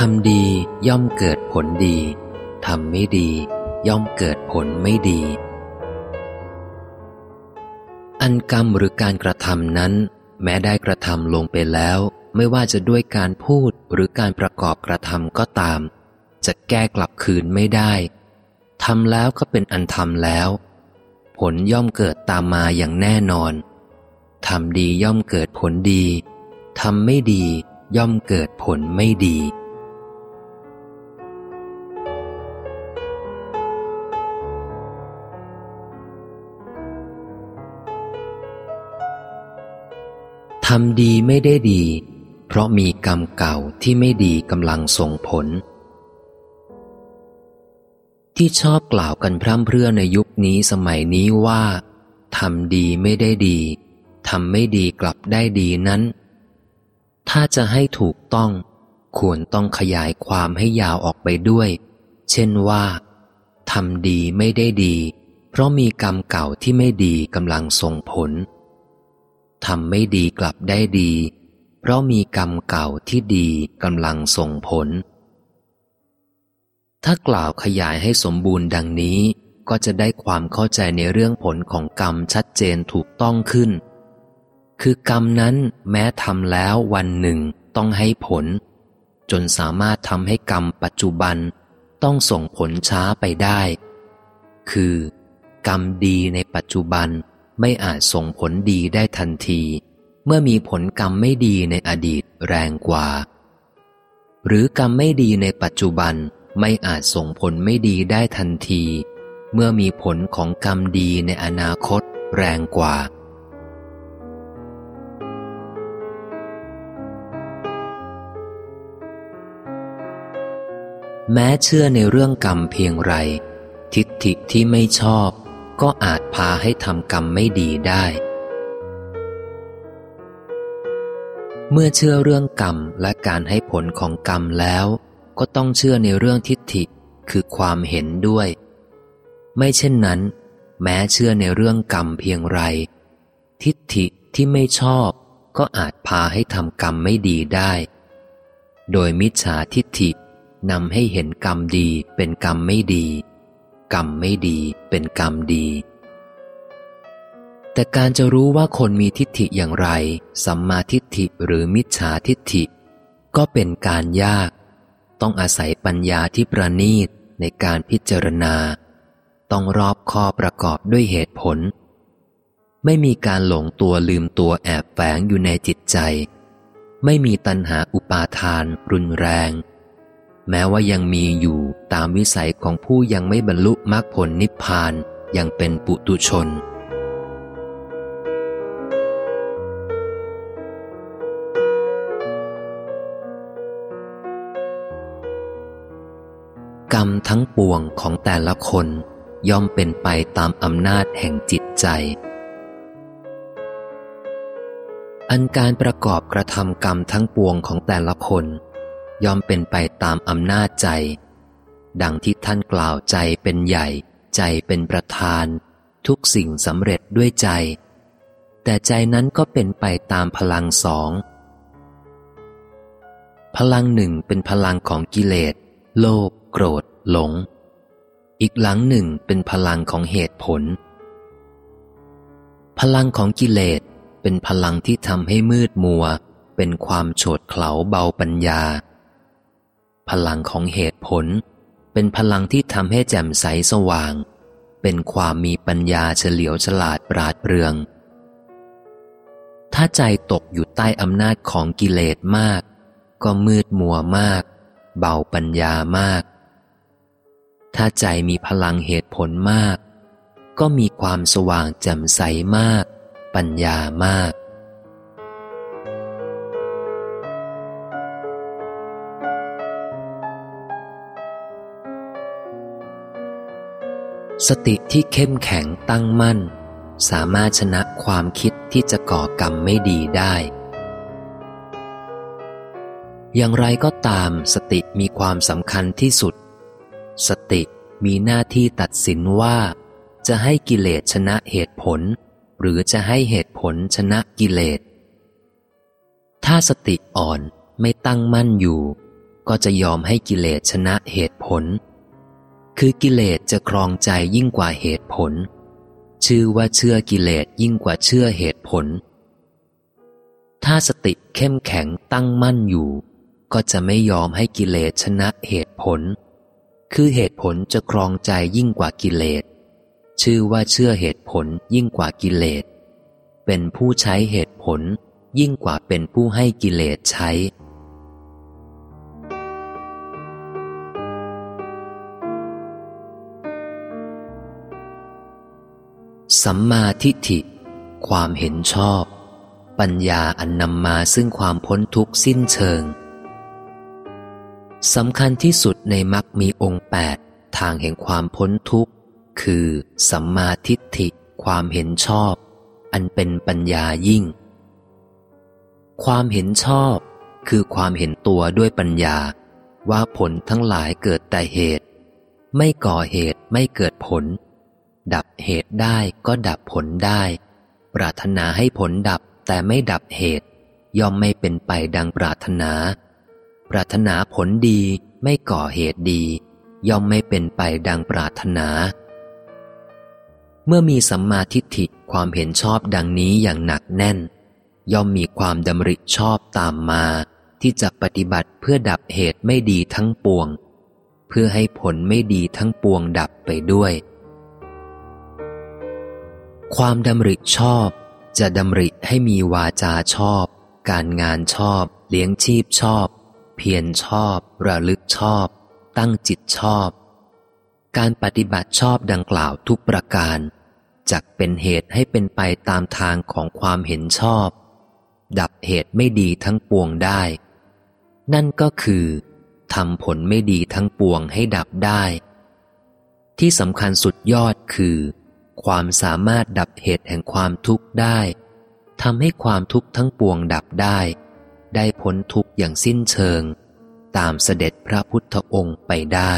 ทำดีย่อมเกิดผลดี ทำไม่ดี ย่อมเกิดผลไม่ดี อันกรรมหรือการกระทำนั้น แม้ได้กระทำลงไปแล้ว ไม่ว่าจะด้วยการพูดหรือการประกอบกระทำก็ตาม จะแก้กลับคืนไม่ได้ทำแล้วก็เป็นอันทำแล้ว ผลย่อมเกิดตามมาอย่างแน่นอนทำดีย่อมเกิดผลดีทำไม่ดีย่อมเกิดผลไม่ดี ทำดีไม่ได้ดี เพราะมีกรรมเก่าที่ไม่ดีกำลังส่งผล ที่ชอบกล่าวกันพร่ำเพรื่อในยุคนี้สมัยนี้ว่าทำดีไม่ได้ดีทำไม่ดีกลับได้ดีนั้น ถ้าจะให้ถูกต้อง ควรต้องขยายความให้ยาวออกไปด้วย เช่นว่าทำดีไม่ได้ดี เพราะมีกรรมเก่าที่ไม่ดีกำลังส่งผล ทำไม่ดีกลับได้ดี เพราะมีกรรมเก่าที่ดีกำลังส่งผล ถ้ากล่าวขยายให้สมบูรณ์ดังนี้ก็จะได้ความเข้าใจในเรื่องผลของกรรมชัดเจนถูกต้องขึ้น คือกรรมนั้นแม้ทำแล้ววันหนึ่งต้องให้ผล จนสามารถทำให้กรรมปัจจุบันต้องส่งผลช้าไปได้ คือ กรรมดีในปัจจุบัน ไม่อาจส่งผลดีได้ทันที เมื่อมีผลกรรมไม่ดีในอดีตแรงกว่า หรือกรรมไม่ดีในปัจจุบันไม่อาจส่งผลไม่ดีได้ทันที เมื่อมีผลของกรรมดีในอนาคตแรงกว่า แม้เชื่อในเรื่องกรรมเพียงไร ทิฏฐิที่ไม่ชอบ ก็อาจพาให้ทำกรรมไม่ดีได้ เมื่อเชื่อเรื่องกรรมและการให้ผลของกรรมแล้ว ก็ต้องเชื่อในเรื่องทิฏฐิคือความเห็นด้วย ไม่เช่นนั้น แม้เชื่อในเรื่องกรรมเพียงไร ทิฏฐิที่ไม่ชอบก็อาจพาให้ทำกรรมไม่ดีได้ โดยมิจฉาทิฏฐินำให้เห็นกรรมดีเป็นกรรมไม่ดี กรรมไม่ดีเป็นกรรมดี แต่การจะรู้ว่าคนมีทิฏฐิอย่างไร สัมมาทิฏฐิหรือมิจฉาทิฏฐิ ก็เป็นการยาก ต้องอาศัยปัญญาที่ประณีตในการพิจารณา ต้องรอบข้อประกอบด้วยเหตุผล ไม่มีการหลงตัวลืมตัวแอบแฝงอยู่ในจิตใจ ไม่มีตัณหาอุปาทานรุนแรง แม้ว่ายังมีอยู่ตามวิสัยของผู้ยังไม่บรรลุมรรคผลนิพพานยังเป็นปุตุชน กรรมทั้งปวงของแต่ละคนย่อมเป็นไปตามอำนาจแห่งจิตใจ อันการประกอบกระทำกรรมทั้งปวงของแต่ละคน ย่อมเป็นไปตามอำนาจใจ ดังที่ท่านกล่าวใจเป็นใหญ่ ใจเป็นประธาน ทุกสิ่งสำเร็จด้วยใจ แต่ใจนั้นก็เป็นไปตามพลังสอง พลังหนึ่งเป็นพลังของกิเลส โลภโกรธ หลง อีกหลังหนึ่งเป็นพลังของเหตุผล พลังของกิเลสเป็นพลังที่ทำให้มืดมัวเป็นความโฉดเขลาเบาปัญญา พลังของเหตุผล เป็นพลังที่ทำให้แจ่มใสสว่าง เป็นความมีปัญญาเฉลียวฉลาดปราดเปรือง ถ้าใจตกอยู่ใต้อำนาจของกิเลสมาก ก็มืดมัวมาก เบาปัญญามาก ถ้าใจมีพลังเหตุผลมาก ก็มีความสว่างแจ่มใสมาก ปัญญามาก สติที่เข้มแข็งตั้งมั่น สามารถชนะความคิดที่จะก่อกรรมไม่ดีได้ อย่างไรก็ตามสติมีความสำคัญที่สุด สติมีหน้าที่ตัดสินว่า จะให้กิเลสชนะเหตุผล หรือจะให้เหตุผลชนะกิเลส ถ้าสติอ่อนไม่ตั้งมั่นอยู่ ก็จะยอมให้กิเลสชนะเหตุผล คือกิเลสจะครองใจยิ่งกว่าเหตุผล ชื่อว่าเชื่อกิเลสยิ่งกว่าเชื่อเหตุผล ถ้าสติเข้มแข็งตั้งมั่นอยู่ ก็จะไม่ยอมให้กิเลสชนะเหตุผล คือเหตุผลจะครองใจยิ่งกว่ากิเลส ชื่อว่าเชื่อเหตุผลยิ่งกว่ากิเลส เป็นผู้ใช้เหตุผลยิ่งกว่าเป็นผู้ให้กิเลสใช้ สัมมาทิฏฐิ ความเห็นชอบ ปัญญาอันนำมาซึ่งความพ้นทุกข์สิ้นเชิงสำคัญที่สุดในมรรคมีองค์แปดทางแห่งความพ้นทุกข์ คือสัมมาทิฏฐิ ความเห็นชอบ อันเป็นปัญญายิ่ง ความเห็นชอบ คือความเห็นตัวด้วยปัญญา ว่าผลทั้งหลายเกิดแต่เหตุ ไม่ก่อเหตุไม่เกิดผล ดับเหตุได้ก็ดับผลได้ ปรารถนาให้ผลดับแต่ไม่ดับเหตุ ย่อมไม่เป็นไปดังปรารถนา ปรารถนาผลดีไม่ก่อเหตุดี ย่อมไม่เป็นไปดังปรารถนา เมื่อมีสัมมาทิฏฐิความเห็นชอบดังนี้อย่างหนักแน่น ย่อมมีความดำริชอบตามมา ที่จะปฏิบัติเพื่อดับเหตุไม่ดีทั้งปวง เพื่อให้ผลไม่ดีทั้งปวงดับไปด้วย ความดำริชอบ จะดำริให้มีวาจาชอบ การงานชอบ เลี้ยงชีพชอบ เพียรชอบ ระลึกชอบ ตั้งจิตชอบ การปฏิบัติชอบดังกล่าวทุกประการจักเป็นเหตุให้เป็นไปตามทางของความเห็นชอบ ดับเหตุไม่ดีทั้งปวงได้ นั่นก็คือทำผลไม่ดีทั้งปวงให้ดับได้ ที่สำคัญสุดยอดคือ ความสามารถดับเหตุแห่งความทุกข์ได้ทำให้ความทุกข์ทั้งปวงดับได้ ได้พ้นทุกข์อย่างสิ้นเชิง ตามเสด็จพระพุทธองค์ไปได้